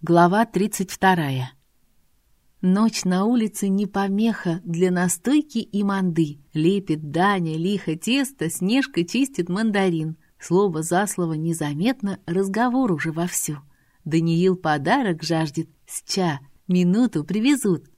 Глава 32. Ночь на улице не помеха для настойки и манды. Лепит Даня лихо тесто, Снежка чистит мандарин. Слово за слово незаметно, разговор уже вовсю. Даниил подарок жаждет, сча, минуту привезут.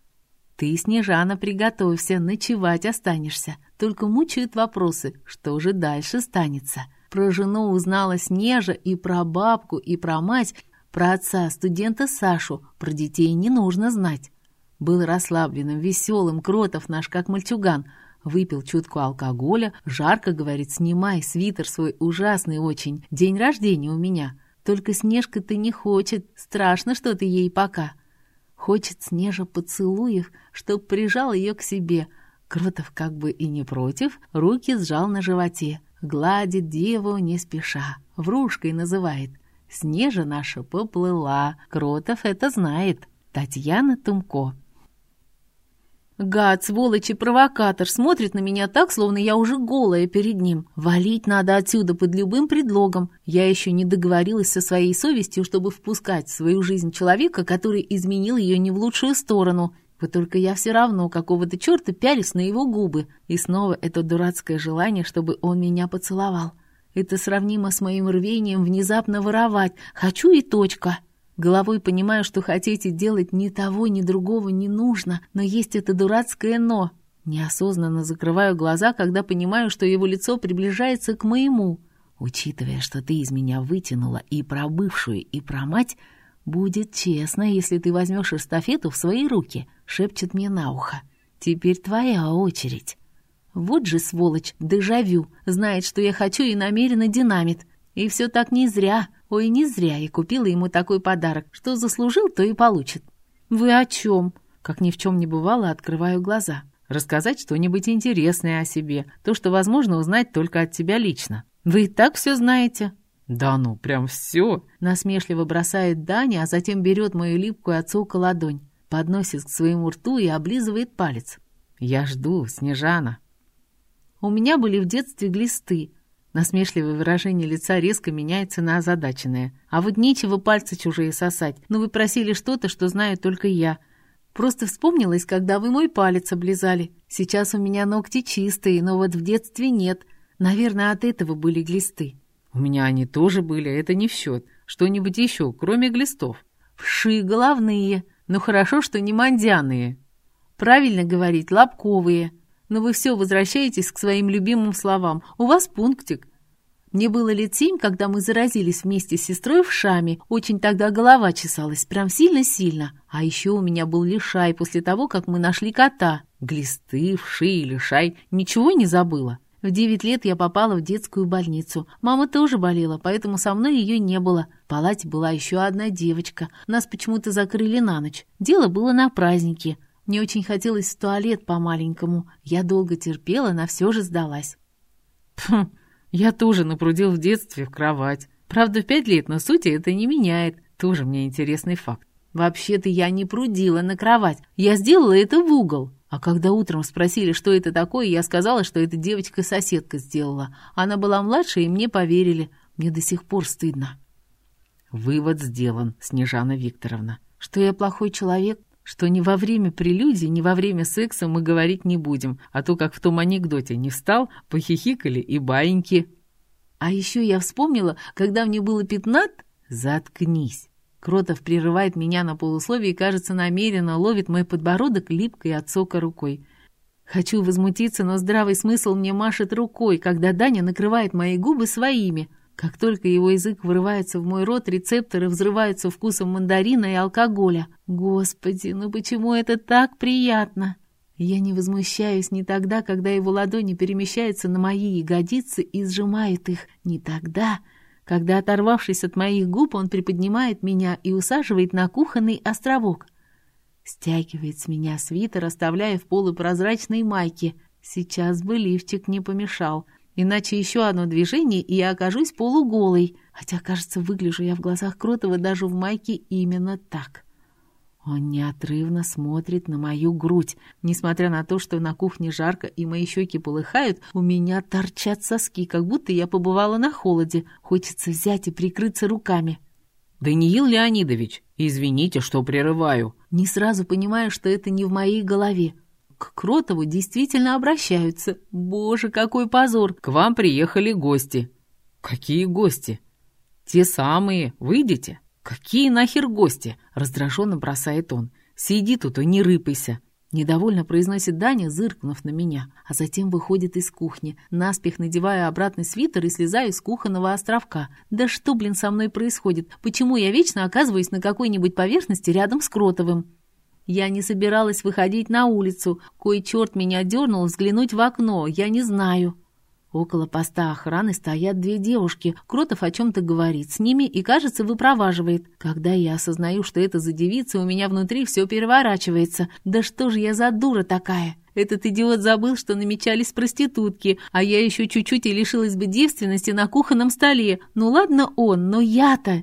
Ты, Снежана, приготовься, ночевать останешься. Только мучают вопросы, что же дальше станется. Про жену узнала Снежа и про бабку, и про мать, про отца студента Сашу, про детей не нужно знать. Был расслабленным, веселым, кротов наш, как мальчуган. Выпил чутку алкоголя, жарко, говорит, снимай свитер свой ужасный очень. День рождения у меня. Только Снежка-то не хочет, страшно что-то ей пока. Хочет Снежа поцелуев, чтоб прижал ее к себе. Кротов как бы и не против, руки сжал на животе. Гладит деву не спеша, врушкой называет. Снежа наша поплыла, Кротов это знает. Татьяна Тумко. Гад, сволочь и провокатор, смотрит на меня так, словно я уже голая перед ним. Валить надо отсюда под любым предлогом. Я еще не договорилась со своей совестью, чтобы впускать в свою жизнь человека, который изменил ее не в лучшую сторону. Вот только я все равно какого-то черта пялись на его губы. И снова это дурацкое желание, чтобы он меня поцеловал. Это сравнимо с моим рвением внезапно воровать. Хочу и точка. Головой понимаю, что хотите делать ни того, ни другого не нужно, но есть это дурацкое «но». Неосознанно закрываю глаза, когда понимаю, что его лицо приближается к моему. Учитывая, что ты из меня вытянула и про бывшую, и про мать, будет честно, если ты возьмешь эстафету в свои руки, шепчет мне на ухо. Теперь твоя очередь. Вот же сволочь, дежавю, знает, что я хочу и намеренно динамит. И все так не зря, ой, не зря я купила ему такой подарок. Что заслужил, то и получит. Вы о чем? Как ни в чем не бывало, открываю глаза. Рассказать что-нибудь интересное о себе, то, что возможно узнать только от тебя лично. Вы и так все знаете. «Да ну, прям все!» Насмешливо бросает Даня, а затем берет мою липкую от сока ладонь, подносит к своему рту и облизывает палец. «Я жду, Снежана!» У меня были в детстве глисты. Насмешливое выражение лица резко меняется на озадаченное. А вот нечего пальцы чужие сосать. Но вы просили что-то, что знаю только я. Просто вспомнилось, когда вы мой палец облизали. Сейчас у меня ногти чистые, но вот в детстве нет. Наверное, от этого были глисты. У меня они тоже были, это не в счет. Что-нибудь еще, кроме глистов. Вши головные, но хорошо, что не мандяные. Правильно говорить, лобковые но вы все возвращаетесь к своим любимым словам. У вас пунктик. Мне было лет семь, когда мы заразились вместе с сестрой в шаме. Очень тогда голова чесалась, прям сильно-сильно. А еще у меня был лишай после того, как мы нашли кота. Глисты, вши и лишай. Ничего не забыла. В девять лет я попала в детскую больницу. Мама тоже болела, поэтому со мной ее не было. В палате была еще одна девочка. Нас почему-то закрыли на ночь. Дело было на празднике. Мне очень хотелось в туалет по-маленькому. Я долго терпела, но все же сдалась. Пф, я тоже напрудил в детстве в кровать. Правда, в пять лет, но сути это не меняет. Тоже мне интересный факт. Вообще-то я не прудила на кровать. Я сделала это в угол. А когда утром спросили, что это такое, я сказала, что это девочка-соседка сделала. Она была младше, и мне поверили. Мне до сих пор стыдно. Вывод сделан, Снежана Викторовна. Что я плохой человек? Что ни во время прелюдии, ни во время секса мы говорить не будем, а то, как в том анекдоте, не встал, похихикали и баиньки. А еще я вспомнила, когда мне было пятнат... Заткнись. Кротов прерывает меня на полусловие и, кажется, намеренно ловит мой подбородок липкой от сока рукой. Хочу возмутиться, но здравый смысл мне машет рукой, когда Даня накрывает мои губы своими — как только его язык вырывается в мой рот, рецепторы взрываются вкусом мандарина и алкоголя. Господи, ну почему это так приятно? Я не возмущаюсь ни тогда, когда его ладони перемещаются на мои ягодицы и сжимают их, ни тогда, когда, оторвавшись от моих губ, он приподнимает меня и усаживает на кухонный островок. Стягивает с меня свитер, оставляя в полупрозрачной майке. Сейчас бы лифчик не помешал — Иначе еще одно движение, и я окажусь полуголой. Хотя, кажется, выгляжу я в глазах Кротова даже в майке именно так. Он неотрывно смотрит на мою грудь. Несмотря на то, что на кухне жарко и мои щеки полыхают, у меня торчат соски, как будто я побывала на холоде. Хочется взять и прикрыться руками. «Даниил Леонидович, Извините, что прерываю. Не сразу понимаю, что это не в моей голове. К Кротову действительно обращаются. Боже, какой позор! К вам приехали гости. Какие гости? Те самые. Выйдите. Какие нахер гости? Раздраженно бросает он. Сиди тут и не рыпайся. Недовольно произносит Даня, зыркнув на меня, а затем выходит из кухни, наспех надевая обратный свитер и слезаю с кухонного островка. Да что, блин, со мной происходит? Почему я вечно оказываюсь на какой-нибудь поверхности рядом с Кротовым? Я не собиралась выходить на улицу. Кой черт меня дернул взглянуть в окно, я не знаю. Около поста охраны стоят две девушки. Кротов о чем-то говорит с ними и, кажется, выпроваживает. Когда я осознаю, что это за девица, у меня внутри все переворачивается. Да что же я за дура такая? Этот идиот забыл, что намечались проститутки, а я еще чуть-чуть и лишилась бы девственности на кухонном столе. Ну ладно он, но я-то...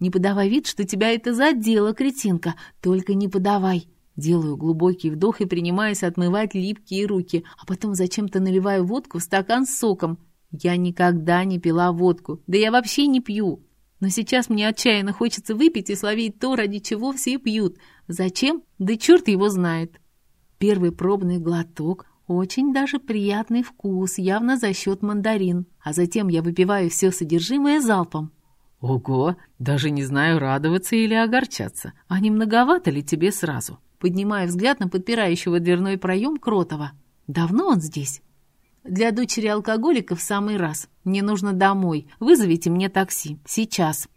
Не подавай вид, что тебя это задело, кретинка. Только не подавай. Делаю глубокий вдох и принимаюсь отмывать липкие руки, а потом зачем-то наливаю водку в стакан с соком. Я никогда не пила водку, да я вообще не пью. Но сейчас мне отчаянно хочется выпить и словить то, ради чего все пьют. Зачем? Да черт его знает. Первый пробный глоток, очень даже приятный вкус, явно за счет мандарин. А затем я выпиваю все содержимое залпом. Ого, даже не знаю, радоваться или огорчаться. А не многовато ли тебе сразу? поднимая взгляд на подпирающего дверной проем Кротова. «Давно он здесь?» «Для дочери алкоголика в самый раз. Мне нужно домой. Вызовите мне такси. Сейчас».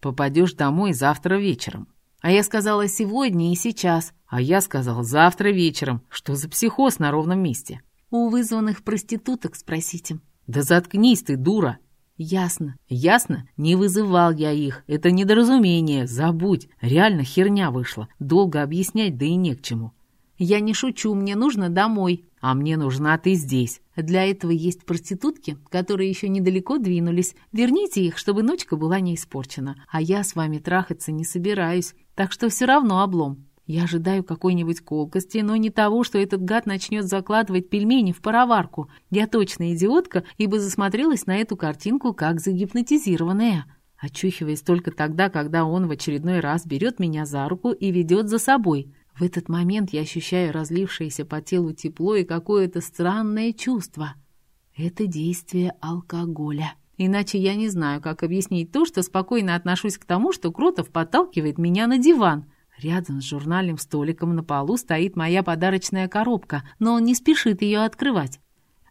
«Попадешь домой завтра вечером». «А я сказала сегодня и сейчас». «А я сказал завтра вечером. Что за психоз на ровном месте?» «У вызванных проституток спросите». «Да заткнись ты, дура!» «Ясно». «Ясно? Не вызывал я их. Это недоразумение. Забудь. Реально херня вышла. Долго объяснять, да и не к чему». «Я не шучу. Мне нужно домой». «А мне нужна ты здесь». «Для этого есть проститутки, которые еще недалеко двинулись. Верните их, чтобы ночка была не испорчена. А я с вами трахаться не собираюсь, так что все равно облом». Я ожидаю какой-нибудь колкости, но не того, что этот гад начнет закладывать пельмени в пароварку. Я точно идиотка, ибо засмотрелась на эту картинку как загипнотизированная. Очухиваясь только тогда, когда он в очередной раз берет меня за руку и ведет за собой. В этот момент я ощущаю разлившееся по телу тепло и какое-то странное чувство. Это действие алкоголя. Иначе я не знаю, как объяснить то, что спокойно отношусь к тому, что Кротов подталкивает меня на диван. Рядом с журнальным столиком на полу стоит моя подарочная коробка, но он не спешит ее открывать.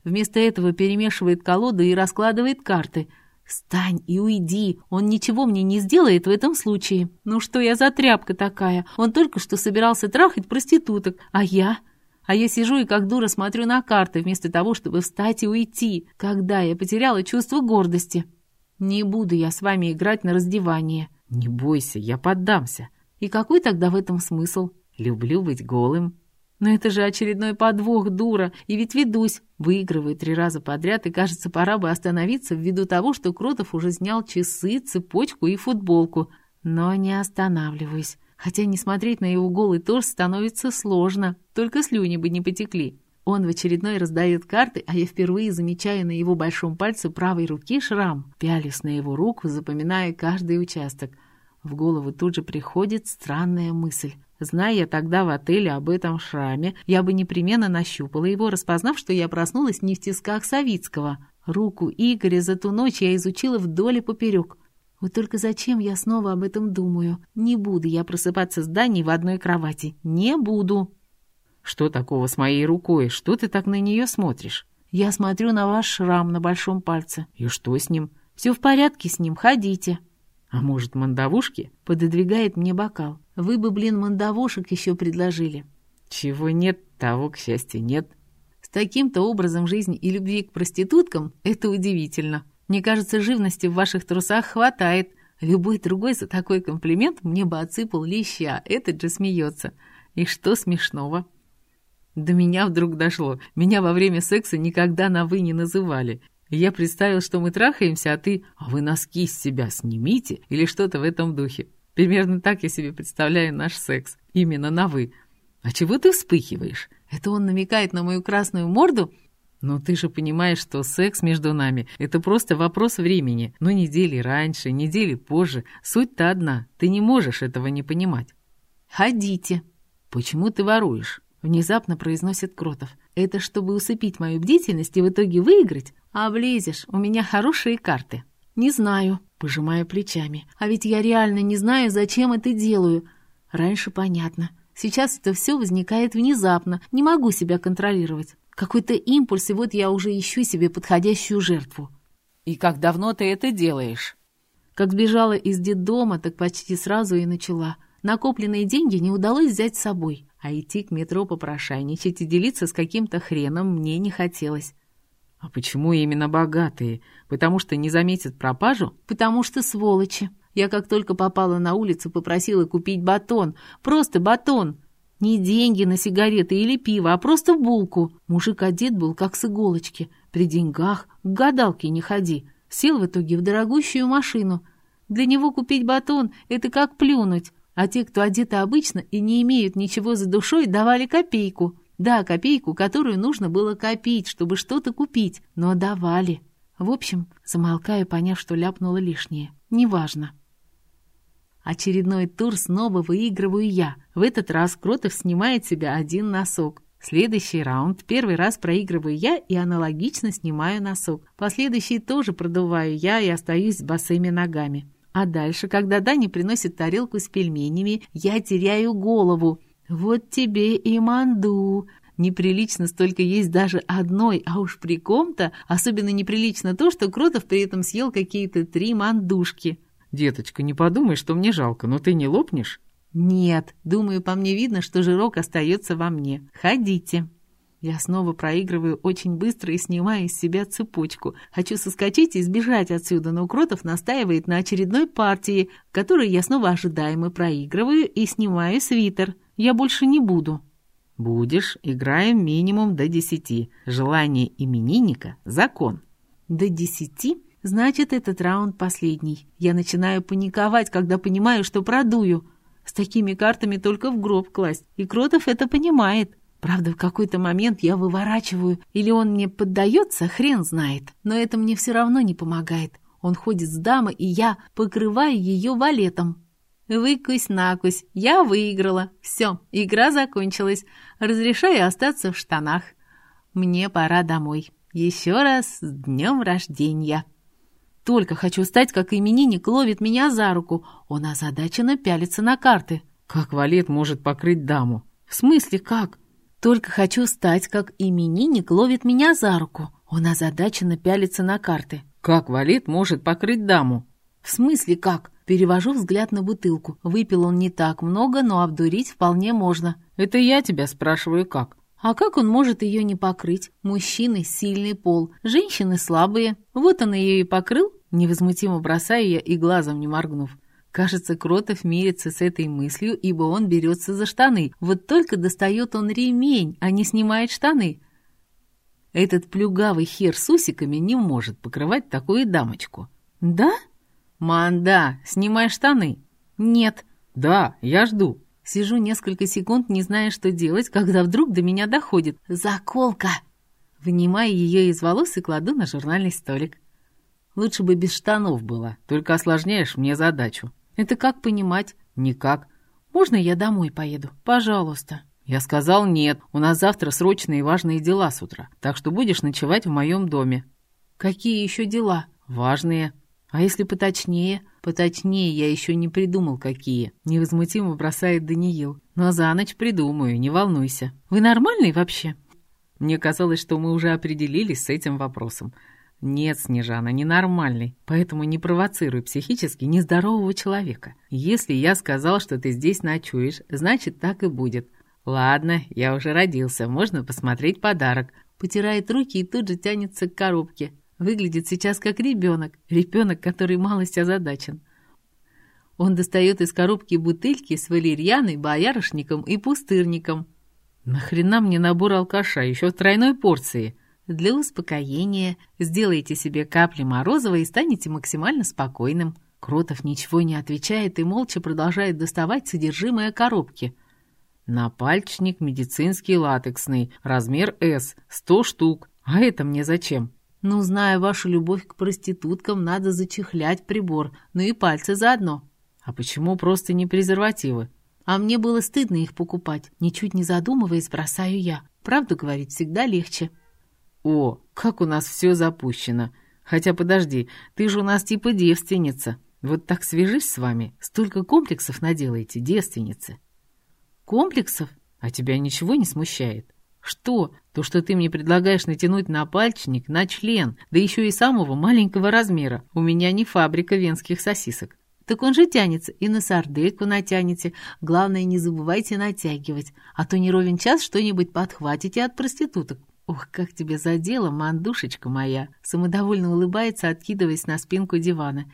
Вместо этого перемешивает колоду и раскладывает карты. «Встань и уйди! Он ничего мне не сделает в этом случае. Ну что я за тряпка такая? Он только что собирался трахать проституток, а я...» А я сижу и как дура смотрю на карты, вместо того, чтобы встать и уйти, когда я потеряла чувство гордости. Не буду я с вами играть на раздевание. Не бойся, я поддамся. И какой тогда в этом смысл? Люблю быть голым. Но это же очередной подвох, дура. И ведь ведусь. Выигрываю три раза подряд, и, кажется, пора бы остановиться ввиду того, что Кротов уже снял часы, цепочку и футболку. Но не останавливаюсь. Хотя не смотреть на его голый торс становится сложно. Только слюни бы не потекли. Он в очередной раздает карты, а я впервые замечаю на его большом пальце правой руки шрам. Пялюсь на его руку, запоминая каждый участок — в голову тут же приходит странная мысль. Зная я тогда в отеле об этом шраме, я бы непременно нащупала его, распознав, что я проснулась не в тисках Савицкого. Руку Игоря за ту ночь я изучила вдоль и поперек. Вот только зачем я снова об этом думаю? Не буду я просыпаться с Даней в одной кровати. Не буду. Что такого с моей рукой? Что ты так на нее смотришь? Я смотрю на ваш шрам на большом пальце. И что с ним? Все в порядке с ним, ходите. А может, мандавушки? Пододвигает мне бокал. Вы бы, блин, мандавушек еще предложили. Чего нет, того, к счастью, нет. С таким-то образом жизни и любви к проституткам это удивительно. Мне кажется, живности в ваших трусах хватает. Любой другой за такой комплимент мне бы отсыпал леща. Этот же смеется. И что смешного? До меня вдруг дошло. Меня во время секса никогда на «вы» не называли. Я представил, что мы трахаемся, а ты «А вы носки с себя снимите» или что-то в этом духе. Примерно так я себе представляю наш секс. Именно на «вы». А чего ты вспыхиваешь? Это он намекает на мою красную морду? Но ты же понимаешь, что секс между нами — это просто вопрос времени. Но недели раньше, недели позже. Суть-то одна. Ты не можешь этого не понимать. «Ходите». «Почему ты воруешь?» — внезапно произносит Кротов. «Это чтобы усыпить мою бдительность и в итоге выиграть? А влезешь, у меня хорошие карты». «Не знаю», — пожимаю плечами. «А ведь я реально не знаю, зачем это делаю. Раньше понятно. Сейчас это все возникает внезапно, не могу себя контролировать. Какой-то импульс, и вот я уже ищу себе подходящую жертву». «И как давно ты это делаешь?» Как сбежала из детдома, так почти сразу и начала. Накопленные деньги не удалось взять с собой. А идти к метро попрошайничать и делиться с каким-то хреном мне не хотелось. «А почему именно богатые? Потому что не заметят пропажу?» «Потому что сволочи. Я как только попала на улицу, попросила купить батон. Просто батон. Не деньги на сигареты или пиво, а просто булку. Мужик одет был как с иголочки. При деньгах к гадалке не ходи. Сел в итоге в дорогущую машину. Для него купить батон — это как плюнуть. А те, кто одеты обычно и не имеют ничего за душой, давали копейку. Да, копейку, которую нужно было копить, чтобы что-то купить, но давали. В общем, замолкаю, поняв, что ляпнула лишнее. Неважно. Очередной тур снова выигрываю я. В этот раз Кротов снимает себя один носок. Следующий раунд, первый раз проигрываю я и аналогично снимаю носок. Последующий тоже продуваю я и остаюсь с босыми ногами. А дальше, когда Даня приносит тарелку с пельменями, я теряю голову. «Вот тебе и манду!» Неприлично столько есть даже одной, а уж при ком-то особенно неприлично то, что Кротов при этом съел какие-то три мандушки. «Деточка, не подумай, что мне жалко, но ты не лопнешь?» «Нет, думаю, по мне видно, что жирок остается во мне. Ходите». Я снова проигрываю очень быстро и снимаю из себя цепочку. Хочу соскочить и сбежать отсюда, но Кротов настаивает на очередной партии, которой я снова ожидаемо проигрываю и снимаю свитер. Я больше не буду. Будешь, играем минимум до десяти. Желание именинника — закон. До десяти? Значит, этот раунд последний. Я начинаю паниковать, когда понимаю, что продую. С такими картами только в гроб класть. И Кротов это понимает. Правда, в какой-то момент я выворачиваю, или он мне поддается, хрен знает. Но это мне все равно не помогает. Он ходит с дамой, и я покрываю ее валетом. Выкусь-накусь, я выиграла. Все, игра закончилась. Разрешаю остаться в штанах. Мне пора домой. Еще раз с днем рождения. Только хочу стать, как именинник ловит меня за руку. Он озадаченно пялится на карты. Как валет может покрыть даму? В смысле, как? Только хочу стать, как именинник ловит меня за руку. Он озадаченно пялится на карты. Как валет может покрыть даму? В смысле, как? Перевожу взгляд на бутылку. Выпил он не так много, но обдурить вполне можно. Это я тебя спрашиваю, как? А как он может ее не покрыть? Мужчины – сильный пол, женщины – слабые. Вот он ее и покрыл, невозмутимо бросая я и глазом не моргнув. Кажется, Кротов мирится с этой мыслью, ибо он берется за штаны. Вот только достает он ремень, а не снимает штаны. Этот плюгавый хер с усиками не может покрывать такую дамочку. «Да?» «Манда, снимай штаны!» «Нет». «Да, я жду». Сижу несколько секунд, не зная, что делать, когда вдруг до меня доходит. «Заколка!» Вынимаю ее из волос и кладу на журнальный столик. Лучше бы без штанов было, только осложняешь мне задачу. Это как понимать? Никак. Можно я домой поеду? Пожалуйста. Я сказал нет, у нас завтра срочные и важные дела с утра, так что будешь ночевать в моем доме. Какие еще дела? Важные. А если поточнее? Поточнее я еще не придумал, какие. Невозмутимо бросает Даниил. Но за ночь придумаю, не волнуйся. Вы нормальный вообще? Мне казалось, что мы уже определились с этим вопросом. Нет, Снежана, ненормальный, поэтому не провоцируй психически нездорового человека. Если я сказал, что ты здесь ночуешь, значит, так и будет. Ладно, я уже родился, можно посмотреть подарок. Потирает руки и тут же тянется к коробке. Выглядит сейчас как ребенок, ребенок, который малость озадачен. Он достает из коробки бутыльки с валерьяной, боярышником и пустырником. «Нахрена мне набор алкаша, еще в тройной порции?» Для успокоения сделайте себе капли морозова и станете максимально спокойным. Кротов ничего не отвечает и молча продолжает доставать содержимое коробки. Напальчник медицинский латексный, размер S, 100 штук, А это мне зачем? Ну, зная вашу любовь к проституткам, надо зачехлять прибор, ну и пальцы заодно. А почему просто не презервативы? А мне было стыдно их покупать. Ничуть не задумываясь, бросаю я. Правду говорить всегда легче. О, как у нас все запущено. Хотя подожди, ты же у нас типа девственница. Вот так свяжись с вами, столько комплексов наделаете, девственницы. Комплексов? А тебя ничего не смущает? Что? То, что ты мне предлагаешь натянуть на пальчик, на член, да еще и самого маленького размера. У меня не фабрика венских сосисок. Так он же тянется, и на сардельку натянете. Главное, не забывайте натягивать, а то не ровен час что-нибудь подхватите от проституток. Ох, как тебе задело, мандушечка моя!» Самодовольно улыбается, откидываясь на спинку дивана.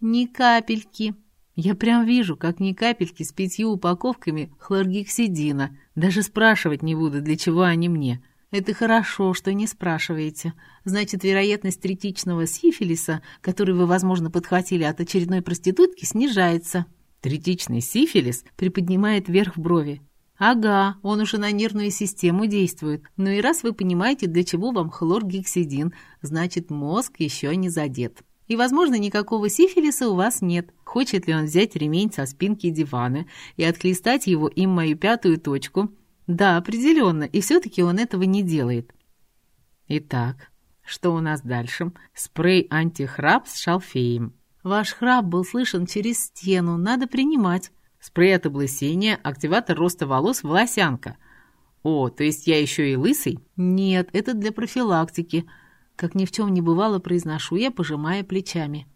«Ни капельки!» Я прям вижу, как ни капельки с пятью упаковками хлоргексидина. Даже спрашивать не буду, для чего они мне. Это хорошо, что не спрашиваете. Значит, вероятность третичного сифилиса, который вы, возможно, подхватили от очередной проститутки, снижается. Третичный сифилис приподнимает вверх брови. Ага, он уже на нервную систему действует. Ну и раз вы понимаете, для чего вам хлоргексидин, значит, мозг еще не задет. И, возможно, никакого сифилиса у вас нет. Хочет ли он взять ремень со спинки дивана и отклистать его им мою пятую точку? Да, определенно, и все-таки он этого не делает. Итак, что у нас дальше? Спрей антихрап с шалфеем. Ваш храп был слышен через стену, надо принимать. Спрей от облысения, активатор роста волос, волосянка. О, то есть я еще и лысый? Нет, это для профилактики. Как ни в чем не бывало, произношу я, пожимая плечами.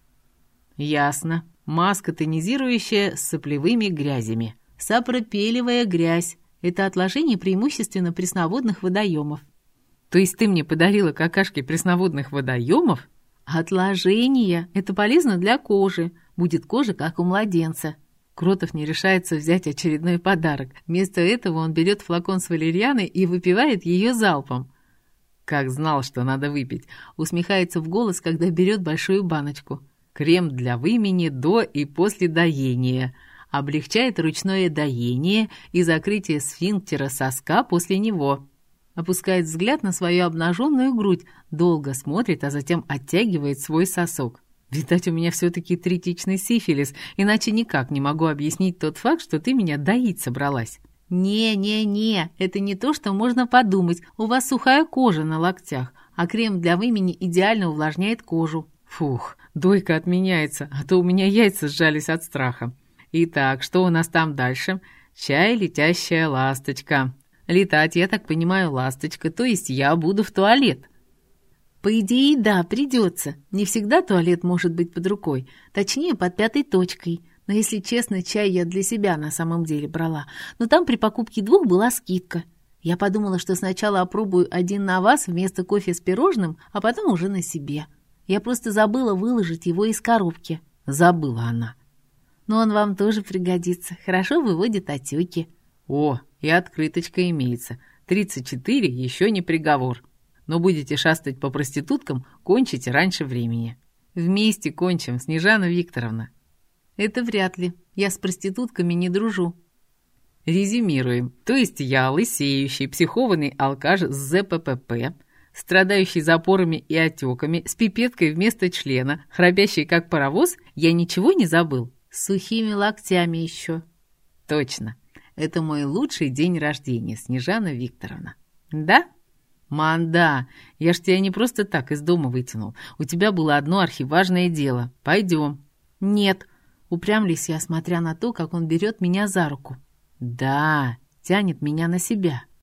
Ясно. Маска тонизирующая с соплевыми грязями. Сапропелевая грязь. Это отложение преимущественно пресноводных водоемов. То есть ты мне подарила какашки пресноводных водоемов? Отложение. Это полезно для кожи. Будет кожа, как у младенца. Кротов не решается взять очередной подарок. Вместо этого он берет флакон с валерьяной и выпивает ее залпом. Как знал, что надо выпить. Усмехается в голос, когда берет большую баночку. Крем для вымени до и после доения. Облегчает ручное доение и закрытие сфинктера соска после него. Опускает взгляд на свою обнаженную грудь, долго смотрит, а затем оттягивает свой сосок. Видать, у меня все-таки третичный сифилис, иначе никак не могу объяснить тот факт, что ты меня доить собралась. «Не-не-не, это не то, что можно подумать. У вас сухая кожа на локтях, а крем для вымени идеально увлажняет кожу». Фух, дойка отменяется, а то у меня яйца сжались от страха. Итак, что у нас там дальше? Чай «Летящая ласточка». Летать, я так понимаю, ласточка, то есть я буду в туалет. По идее, да, придется. Не всегда туалет может быть под рукой, точнее, под пятой точкой – но, если честно, чай я для себя на самом деле брала. Но там при покупке двух была скидка. Я подумала, что сначала опробую один на вас вместо кофе с пирожным, а потом уже на себе. Я просто забыла выложить его из коробки. Забыла она. Но он вам тоже пригодится. Хорошо выводит отеки. О, и открыточка имеется. 34 еще не приговор. Но будете шастать по проституткам, кончите раньше времени. Вместе кончим, Снежана Викторовна. Это вряд ли. Я с проститутками не дружу. Резюмируем. То есть я, лысеющий, психованный алкаш с ЗППП, страдающий запорами и отеками, с пипеткой вместо члена, храпящий как паровоз, я ничего не забыл? С сухими локтями еще. Точно. Это мой лучший день рождения, Снежана Викторовна. Да? Манда, я ж тебя не просто так из дома вытянул. У тебя было одно архиважное дело. Пойдем. Нет, Упрямлюсь я, смотря на то, как он берет меня за руку. Да, тянет меня на себя.